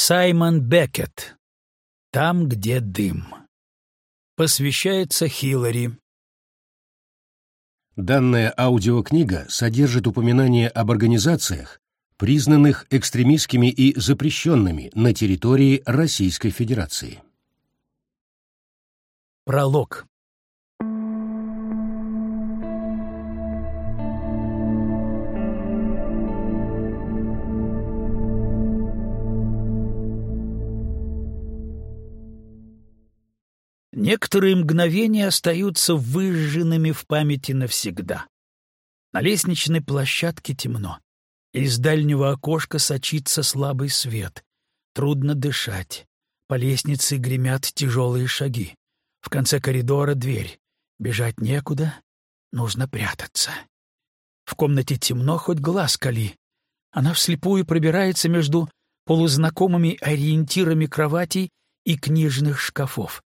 Саймон Беккет. Там, где дым. Посвящается Хиллари. Данная аудиокнига содержит упоминания об организациях, признанных экстремистскими и запрещенными на территории Российской Федерации. Пролог. Некоторые мгновения остаются выжженными в памяти навсегда. На лестничной площадке темно. Из дальнего окошка сочится слабый свет. Трудно дышать. По лестнице гремят тяжелые шаги. В конце коридора дверь. Бежать некуда, нужно прятаться. В комнате темно, хоть глаз кали. Она вслепую пробирается между полузнакомыми ориентирами кроватей и книжных шкафов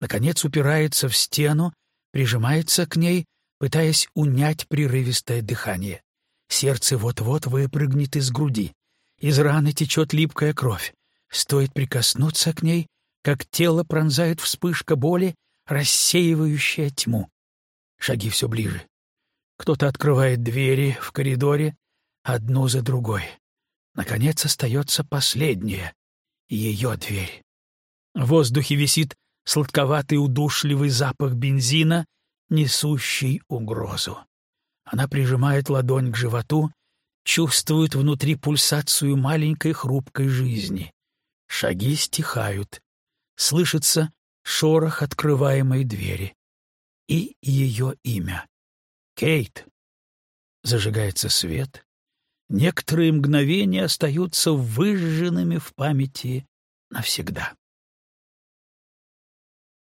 наконец упирается в стену, прижимается к ней, пытаясь унять прерывистое дыхание. Сердце вот-вот выпрыгнет из груди. Из раны течет липкая кровь. Стоит прикоснуться к ней, как тело пронзает вспышка боли, рассеивающая тьму. Шаги все ближе. Кто-то открывает двери в коридоре, одну за другой. Наконец остается последняя, ее дверь. В воздухе висит сладковатый удушливый запах бензина, несущий угрозу. Она прижимает ладонь к животу, чувствует внутри пульсацию маленькой хрупкой жизни. Шаги стихают. Слышится шорох открываемой двери. И ее имя. Кейт. Зажигается свет. Некоторые мгновения остаются выжженными в памяти навсегда.